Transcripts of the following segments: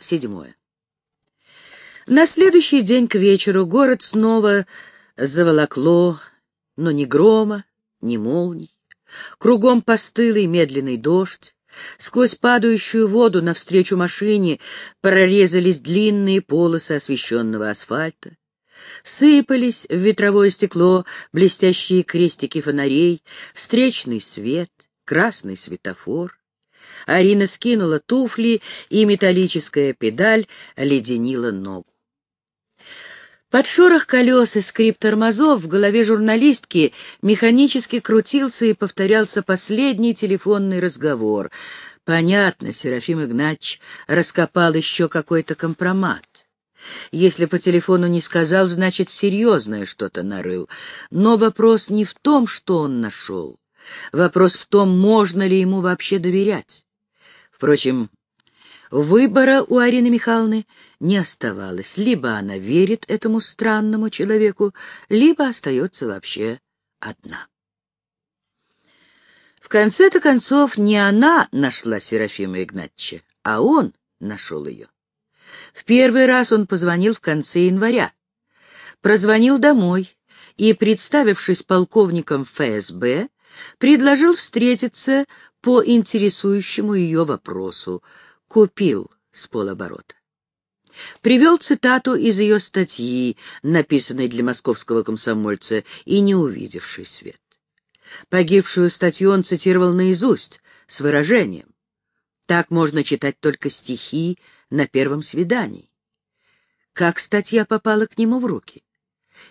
седьмое. На следующий день к вечеру город снова заволокло, но ни грома, ни молний. Кругом постылый медленный дождь. Сквозь падающую воду навстречу машине прорезались длинные полосы освещенного асфальта. Сыпались в ветровое стекло блестящие крестики фонарей, встречный свет, красный светофор. Арина скинула туфли, и металлическая педаль леденила ногу. Под шорох колес и скрип тормозов в голове журналистки механически крутился и повторялся последний телефонный разговор. Понятно, Серафим Игнатьевич раскопал еще какой-то компромат. Если по телефону не сказал, значит, серьезное что-то нарыл. Но вопрос не в том, что он нашел. Вопрос в том, можно ли ему вообще доверять. Впрочем, Выбора у Арины Михайловны не оставалось. Либо она верит этому странному человеку, либо остается вообще одна. В конце-то концов, не она нашла Серафима Игнатьевича, а он нашел ее. В первый раз он позвонил в конце января. Прозвонил домой и, представившись полковником ФСБ, предложил встретиться по интересующему ее вопросу — купил с полоборота. Привел цитату из ее статьи, написанной для московского комсомольца и не увидевшей свет. Погибшую статью он цитировал наизусть, с выражением. Так можно читать только стихи на первом свидании. Как статья попала к нему в руки?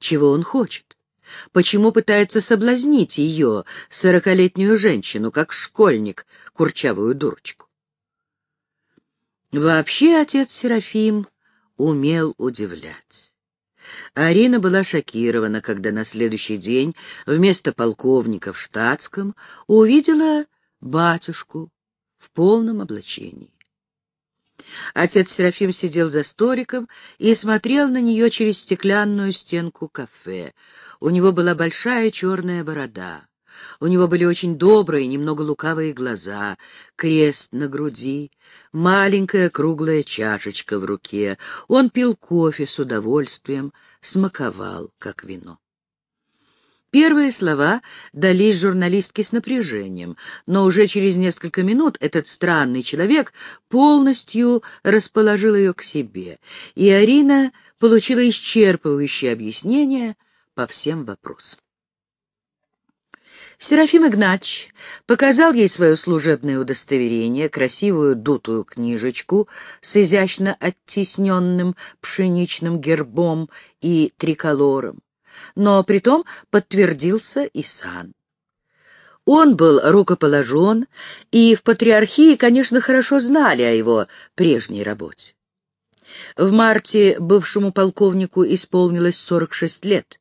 Чего он хочет? Почему пытается соблазнить ее, сорокалетнюю женщину, как школьник, курчавую дурочку? Вообще отец Серафим умел удивлять. Арина была шокирована, когда на следующий день вместо полковника в штатском увидела батюшку в полном облачении. Отец Серафим сидел за столиком и смотрел на нее через стеклянную стенку кафе. У него была большая черная борода. У него были очень добрые, немного лукавые глаза, крест на груди, маленькая круглая чашечка в руке. Он пил кофе с удовольствием, смаковал, как вино. Первые слова дались журналистке с напряжением, но уже через несколько минут этот странный человек полностью расположил ее к себе, и Арина получила исчерпывающее объяснение по всем вопросам. Серафим Игнач показал ей свое служебное удостоверение, красивую дутую книжечку с изящно оттесненным пшеничным гербом и триколором, но притом подтвердился и сан. Он был рукоположен, и в патриархии, конечно, хорошо знали о его прежней работе. В марте бывшему полковнику исполнилось 46 лет.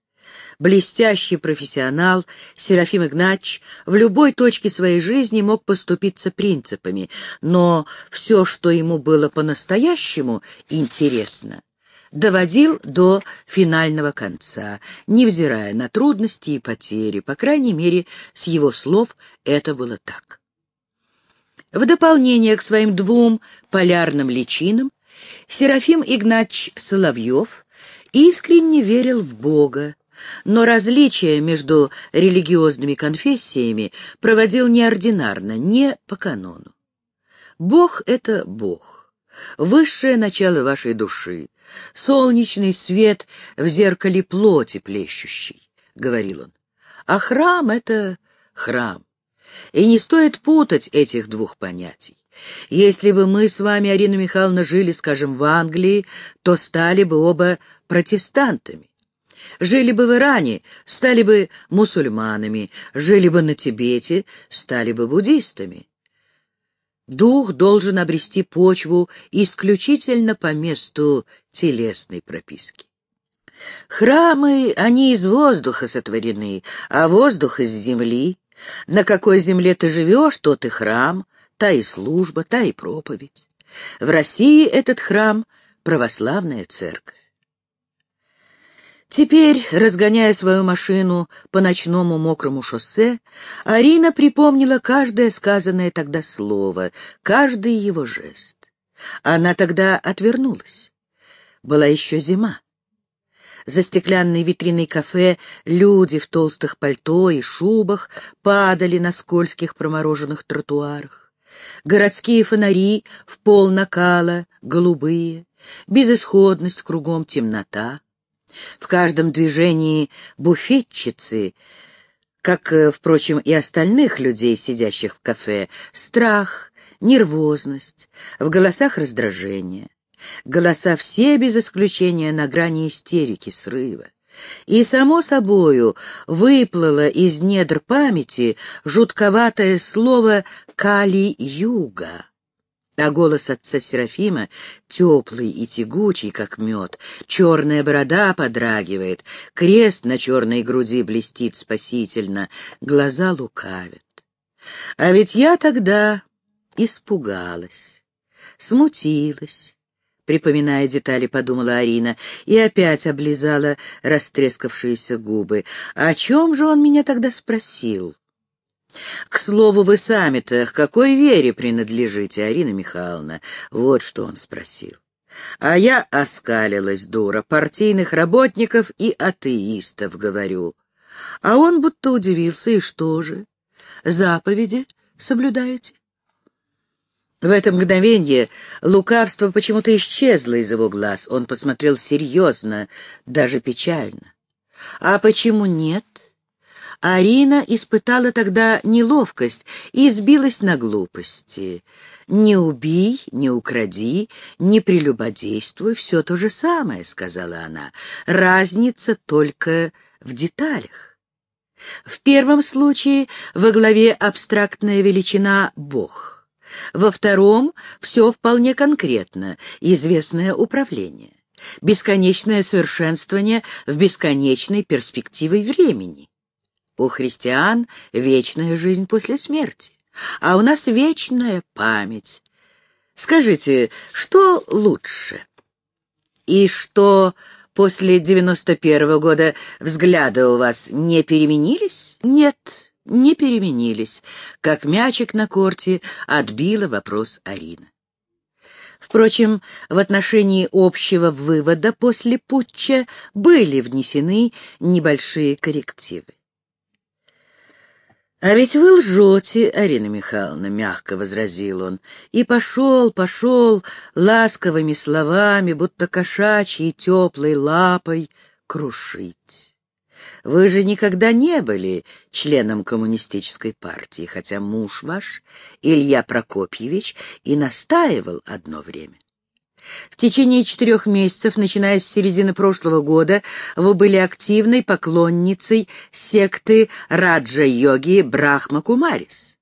Блестящий профессионал Серафим Игнач в любой точке своей жизни мог поступиться принципами, но все, что ему было по-настоящему интересно, доводил до финального конца, невзирая на трудности и потери, по крайней мере, с его слов это было так. В дополнение к своим двум полярным личинам, Серафим Игнач Соловьев искренне верил в Бога, но различия между религиозными конфессиями проводил неординарно, не по канону. Бог — это Бог, высшее начало вашей души, солнечный свет в зеркале плоти плещущий, — говорил он. А храм — это храм. И не стоит путать этих двух понятий. Если бы мы с вами, Арина Михайловна, жили, скажем, в Англии, то стали бы оба протестантами. Жили бы в Иране, стали бы мусульманами, жили бы на Тибете, стали бы буддистами. Дух должен обрести почву исключительно по месту телесной прописки. Храмы, они из воздуха сотворены, а воздух из земли. На какой земле ты живешь, тот и храм, та и служба, та и проповедь. В России этот храм — православная церковь. Теперь, разгоняя свою машину по ночному мокрому шоссе, Арина припомнила каждое сказанное тогда слово, каждый его жест. Она тогда отвернулась. Была еще зима. За стеклянной витриной кафе люди в толстых пальто и шубах падали на скользких промороженных тротуарах. Городские фонари в пол накала, голубые, безысходность, кругом темнота. В каждом движении буфетчицы, как, э, впрочем, и остальных людей, сидящих в кафе, страх, нервозность, в голосах раздражение. Голоса все без исключения на грани истерики, срыва. И, само собою, выплыло из недр памяти жутковатое слово «Кали-юга». А голос отца Серафима, теплый и тягучий, как мед, черная борода подрагивает, крест на черной груди блестит спасительно, глаза лукавят. А ведь я тогда испугалась, смутилась, припоминая детали, подумала Арина, и опять облизала растрескавшиеся губы. О чем же он меня тогда спросил? К слову, вы сами-то к какой вере принадлежите, Арина Михайловна? Вот что он спросил. А я оскалилась, дура, партийных работников и атеистов, говорю. А он будто удивился, и что же? Заповеди соблюдаете? В это мгновение лукавство почему-то исчезло из его глаз. Он посмотрел серьезно, даже печально. «А почему нет?» Арина испытала тогда неловкость и сбилась на глупости. «Не убей, не укради, не прелюбодействуй, все то же самое», — сказала она. «Разница только в деталях». В первом случае во главе абстрактная величина «Бог». Во втором все вполне конкретно, известное управление, бесконечное совершенствование в бесконечной перспективе времени. У христиан вечная жизнь после смерти, а у нас вечная память. Скажите, что лучше? И что после девяносто первого года взгляды у вас не переменились? Нет, не переменились, как мячик на корте отбила вопрос Арина. Впрочем, в отношении общего вывода после путча были внесены небольшие коррективы. «А ведь вы лжете, Арина Михайловна», — мягко возразил он, и пошел, пошел ласковыми словами, будто кошачьей теплой лапой, крушить. Вы же никогда не были членом коммунистической партии, хотя муж ваш, Илья Прокопьевич, и настаивал одно время. В течение четырех месяцев, начиная с середины прошлого года, вы были активной поклонницей секты Раджа-йоги Брахма Кумарис.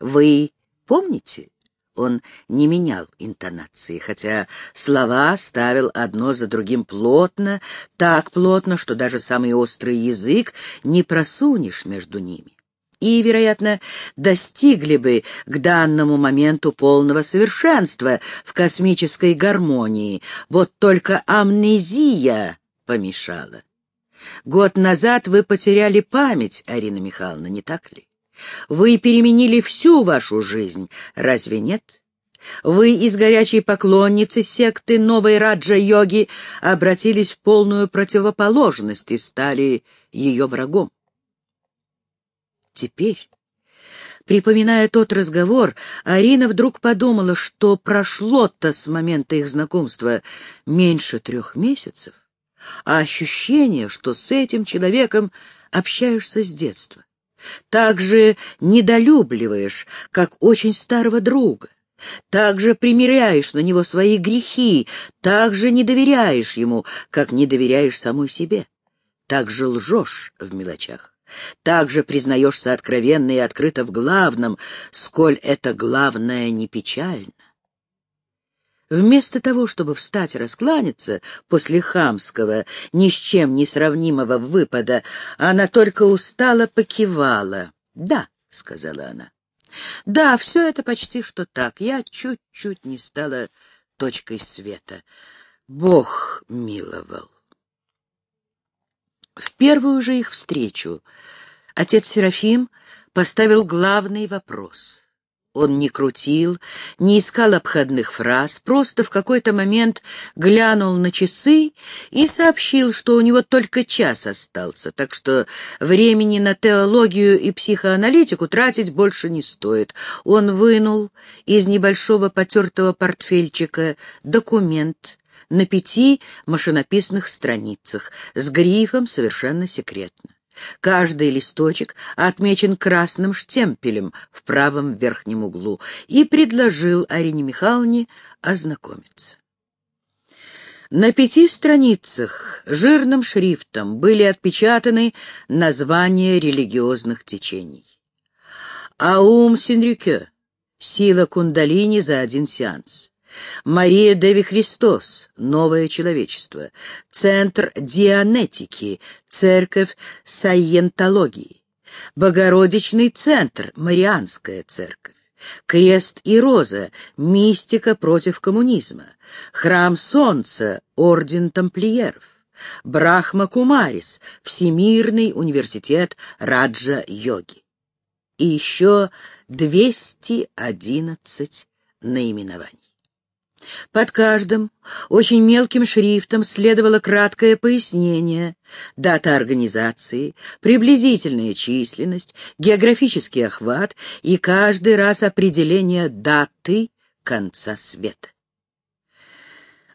Вы помните? Он не менял интонации, хотя слова ставил одно за другим плотно, так плотно, что даже самый острый язык не просунешь между ними. И, вероятно, достигли бы к данному моменту полного совершенства в космической гармонии. Вот только амнезия помешала. Год назад вы потеряли память, Арина Михайловна, не так ли? Вы переменили всю вашу жизнь, разве нет? Вы из горячей поклонницы секты новой раджа-йоги обратились в полную противоположность и стали ее врагом. Теперь, припоминая тот разговор, Арина вдруг подумала, что прошло-то с момента их знакомства меньше трех месяцев, а ощущение, что с этим человеком общаешься с детства. Так же недолюбливаешь, как очень старого друга, так же примеряешь на него свои грехи, так же не доверяешь ему, как не доверяешь самой себе, так же лжешь в мелочах. Так же признаешься откровенно и открыто в главном, сколь это главное не печально. Вместо того, чтобы встать и раскланяться после хамского, ни с чем не сравнимого выпада, она только устало покивала. «Да», — сказала она, — «да, все это почти что так. Я чуть-чуть не стала точкой света. Бог миловал». В первую же их встречу отец Серафим поставил главный вопрос. Он не крутил, не искал обходных фраз, просто в какой-то момент глянул на часы и сообщил, что у него только час остался, так что времени на теологию и психоаналитику тратить больше не стоит. Он вынул из небольшого потертого портфельчика документ на пяти машинописных страницах с грифом «Совершенно секретно». Каждый листочек отмечен красным штемпелем в правом верхнем углу и предложил Арине Михайловне ознакомиться. На пяти страницах жирным шрифтом были отпечатаны названия религиозных течений. Аум Синрюке — сила кундалини за один сеанс. Мария Деви Христос, Новое человечество, Центр Дианетики, Церковь Сайентологии, Богородичный центр, Марианская церковь, Крест и Роза, мистика против коммунизма, Храм Солнца, Орден Тамплиеров, Брахма Кумарис, Всемирный университет Раджа-йоги. И еще 211 наименований. Под каждым очень мелким шрифтом следовало краткое пояснение, дата организации, приблизительная численность, географический охват и каждый раз определение даты конца света.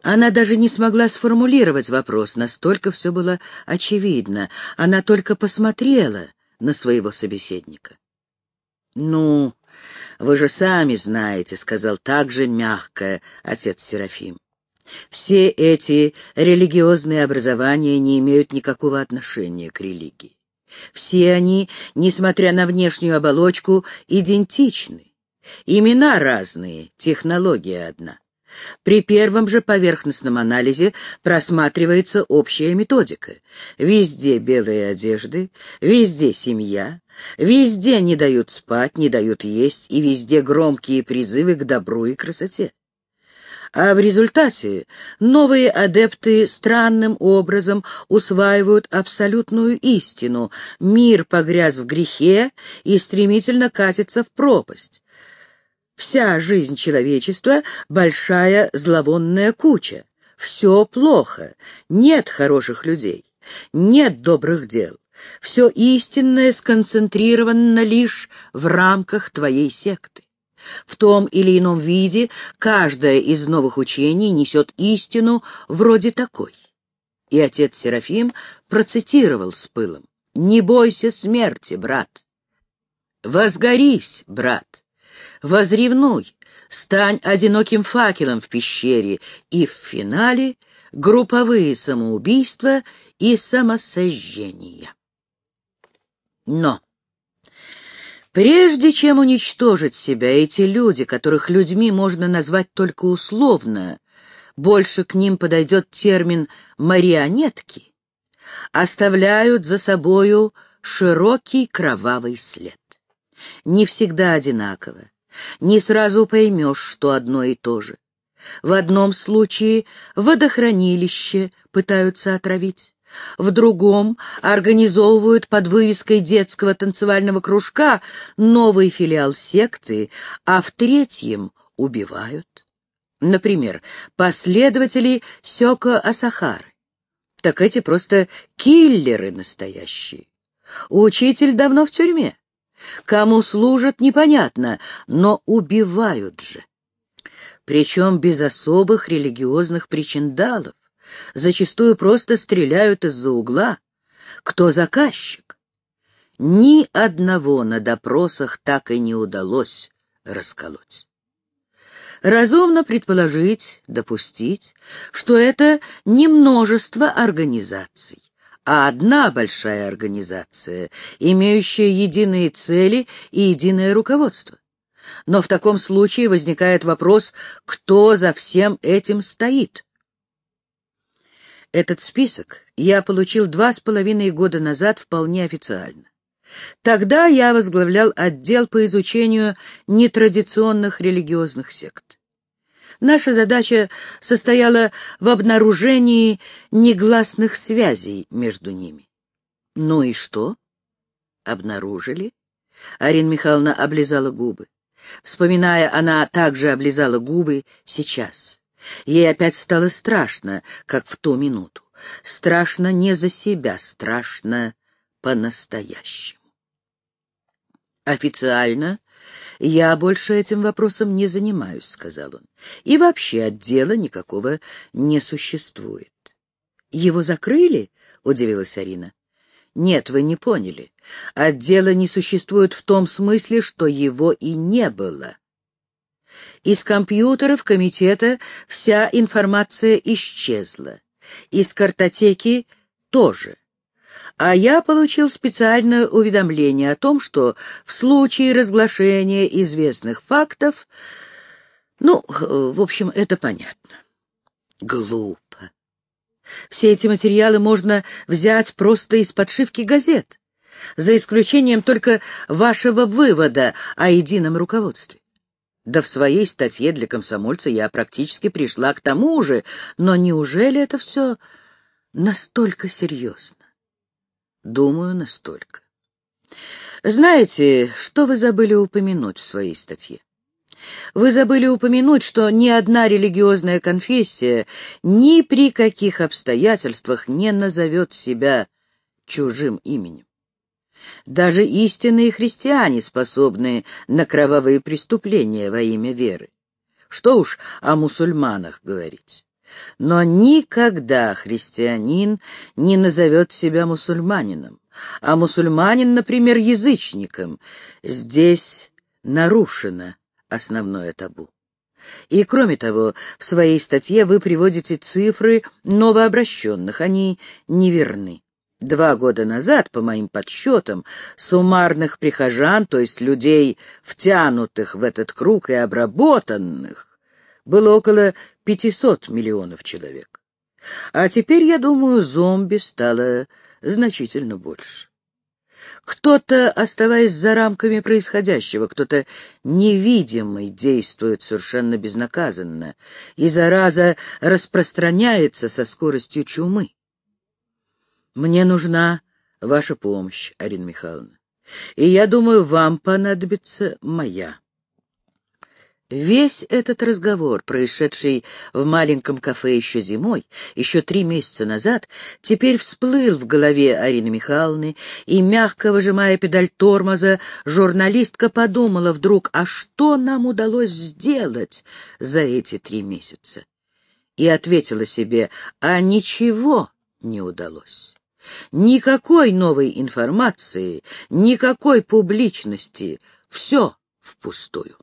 Она даже не смогла сформулировать вопрос, настолько все было очевидно. Она только посмотрела на своего собеседника. «Ну, вы же сами знаете, — сказал также мягко отец Серафим. Все эти религиозные образования не имеют никакого отношения к религии. Все они, несмотря на внешнюю оболочку, идентичны. Имена разные, технология одна. При первом же поверхностном анализе просматривается общая методика. Везде белые одежды, везде семья, везде не дают спать, не дают есть, и везде громкие призывы к добру и красоте. А в результате новые адепты странным образом усваивают абсолютную истину. Мир погряз в грехе и стремительно катится в пропасть. Вся жизнь человечества — большая зловонная куча. Все плохо, нет хороших людей, нет добрых дел. Все истинное сконцентрировано лишь в рамках твоей секты. В том или ином виде каждое из новых учений несет истину вроде такой. И отец Серафим процитировал с пылом. «Не бойся смерти, брат! Возгорись, брат! возревнуй, стань одиноким факелом в пещере, и в финале групповые самоубийства и самосожжения. Но прежде чем уничтожить себя, эти люди, которых людьми можно назвать только условно, больше к ним подойдет термин «марионетки», оставляют за собою широкий кровавый след. Не всегда одинаково, не сразу поймешь, что одно и то же. В одном случае водохранилище пытаются отравить, в другом организовывают под вывеской детского танцевального кружка новый филиал секты, а в третьем убивают. Например, последователи Сёко Асахары. Так эти просто киллеры настоящие. Учитель давно в тюрьме. Кому служат, непонятно, но убивают же. Причем без особых религиозных причиндалов. Зачастую просто стреляют из-за угла. Кто заказчик? Ни одного на допросах так и не удалось расколоть. Разумно предположить, допустить, что это не множество организаций, а одна большая организация, имеющая единые цели и единое руководство. Но в таком случае возникает вопрос, кто за всем этим стоит. Этот список я получил два с половиной года назад вполне официально. Тогда я возглавлял отдел по изучению нетрадиционных религиозных сект. Наша задача состояла в обнаружении негласных связей между ними. Ну и что? Обнаружили? Арина Михайловна облизала губы. Вспоминая, она также облизала губы сейчас. Ей опять стало страшно, как в ту минуту. Страшно не за себя, страшно по-настоящему. Официально я больше этим вопросом не занимаюсь, — сказал он. И вообще отдела никакого не существует. Его закрыли? — удивилась Арина. Нет, вы не поняли. Отдела не существует в том смысле, что его и не было. Из компьютеров комитета вся информация исчезла. Из картотеки тоже. А я получил специальное уведомление о том, что в случае разглашения известных фактов... Ну, в общем, это понятно. Глупо. Все эти материалы можно взять просто из подшивки газет, за исключением только вашего вывода о едином руководстве. Да в своей статье для комсомольца я практически пришла к тому же, но неужели это все настолько серьезно? Думаю, настолько. Знаете, что вы забыли упомянуть в своей статье? Вы забыли упомянуть, что ни одна религиозная конфессия ни при каких обстоятельствах не назовет себя чужим именем. Даже истинные христиане способны на кровавые преступления во имя веры. Что уж о мусульманах говорить. Но никогда христианин не назовет себя мусульманином, а мусульманин, например, язычником. Здесь нарушено основное табу. И, кроме того, в своей статье вы приводите цифры новообращенных, они неверны. Два года назад, по моим подсчетам, суммарных прихожан, то есть людей, втянутых в этот круг и обработанных, было около 500 миллионов человек. А теперь, я думаю, зомби стало значительно больше. Кто-то, оставаясь за рамками происходящего, кто-то невидимый действует совершенно безнаказанно, и зараза распространяется со скоростью чумы. Мне нужна ваша помощь, Арина Михайловна, и я думаю, вам понадобится моя. Весь этот разговор, происшедший в маленьком кафе еще зимой, еще три месяца назад, теперь всплыл в голове Арины Михайловны, и, мягко выжимая педаль тормоза, журналистка подумала вдруг, а что нам удалось сделать за эти три месяца? И ответила себе, а ничего не удалось. Никакой новой информации, никакой публичности, все впустую.